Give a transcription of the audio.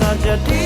such a deep